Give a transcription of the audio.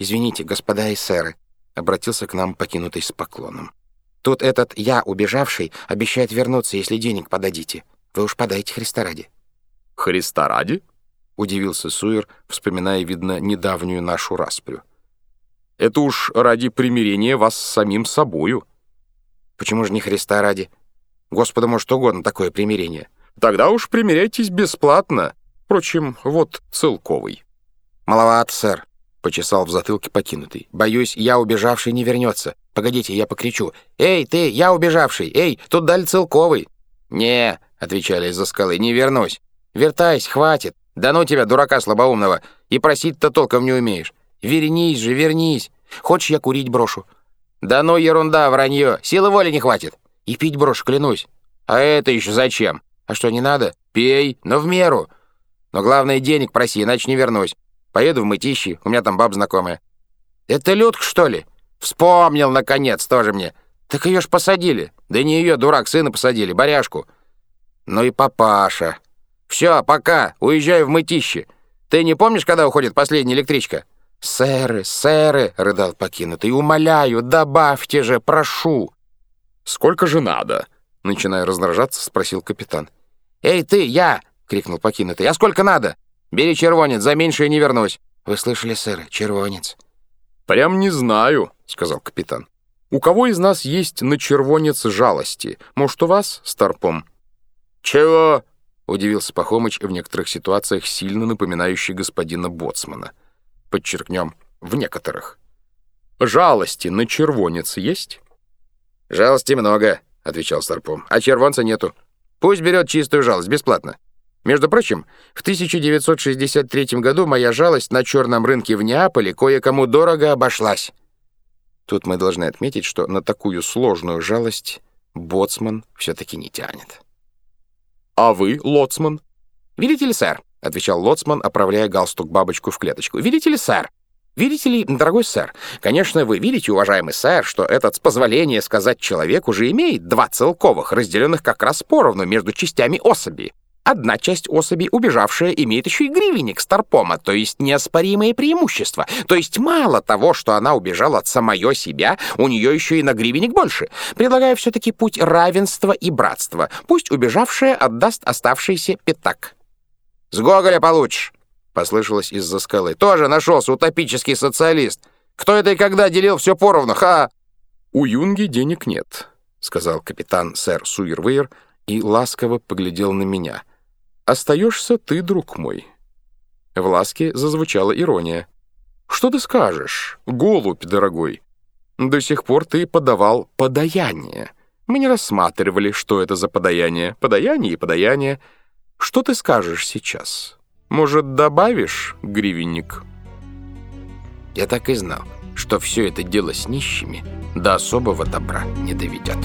«Извините, господа и сэры», — обратился к нам покинутый с поклоном. «Тут этот я, убежавший, обещает вернуться, если денег подадите. Вы уж подайте Христа ради». «Христа ради?» — удивился Суир, вспоминая, видно, недавнюю нашу распрю. «Это уж ради примирения вас с самим собою». «Почему же не Христа ради? Господу может угодно такое примирение». «Тогда уж примиряйтесь бесплатно. Впрочем, вот целковый». «Маловато, сэр», — почесал в затылке покинутый. «Боюсь, я убежавший не вернется. Погодите, я покричу. Эй, ты, я убежавший! Эй, тут дали целковый!» «Не», — отвечали из-за скалы, — «не вернусь. Вертайся, хватит. Да ну тебя, дурака слабоумного. И просить-то толком не умеешь. Вернись же, вернись. Хочешь, я курить брошу?» «Да ну ерунда, вранье. Силы воли не хватит. И пить брошу, клянусь. А это еще зачем? А что, не надо? Пей, но в меру. Но главное, денег проси, иначе не вернусь. Поеду в мытищи, у меня там баб знакомая. Это Людка, что ли? Вспомнил, наконец, тоже мне. Так ее ж посадили. Да не ее, дурак, сына посадили, баряшку. Ну и папаша. Все, пока, уезжаю в мытище. Ты не помнишь, когда уходит последняя электричка? «Сэры, сэры!» — рыдал покинутый. «Умоляю, добавьте же, прошу!» «Сколько же надо?» — начиная раздражаться, спросил капитан. «Эй, ты, я!» — крикнул покинутый. «А сколько надо?» «Бери червонец, за меньшее не вернусь». «Вы слышали, сэр, червонец?» «Прям не знаю», — сказал капитан. «У кого из нас есть на червонец жалости? Может, у вас, Старпом?» «Чего?» — удивился Пахомыч в некоторых ситуациях, сильно напоминающий господина Боцмана. Подчеркнем, в некоторых. «Жалости на червонец есть?» «Жалости много», — отвечал Старпом, — «а червонца нету. Пусть берет чистую жалость, бесплатно. Между прочим, в 1963 году моя жалость на черном рынке в Неаполе кое-кому дорого обошлась. Тут мы должны отметить, что на такую сложную жалость боцман все-таки не тянет. «А вы, лоцман?» «Видите ли, сэр?» — отвечал лоцман, оправляя галстук-бабочку в клеточку. «Видите ли, сэр? Видите ли, дорогой сэр, конечно, вы видите, уважаемый сэр, что этот, с позволения сказать человек, уже имеет два целковых, разделенных как раз поровну между частями особи. Одна часть особи, убежавшая, имеет еще и гривенник Старпома, то есть неоспоримые преимущества. То есть мало того, что она убежала от самое себя, у нее еще и на гривенник больше. Предлагаю все-таки путь равенства и братства. Пусть убежавшая отдаст оставшийся пятак. «С Гоголя получишь!» — послышалось из-за скалы. «Тоже нашелся утопический социалист. Кто это и когда делил все поровну, ха?» «У Юнги денег нет», — сказал капитан сэр Суирвейр и ласково поглядел на меня — Остаешься ты, друг мой». В ласке зазвучала ирония. «Что ты скажешь, голубь дорогой? До сих пор ты подавал подаяние. Мы не рассматривали, что это за подаяние. Подаяние и подаяние. Что ты скажешь сейчас? Может, добавишь гривенник?» Я так и знал, что все это дело с нищими до особого добра не доведет.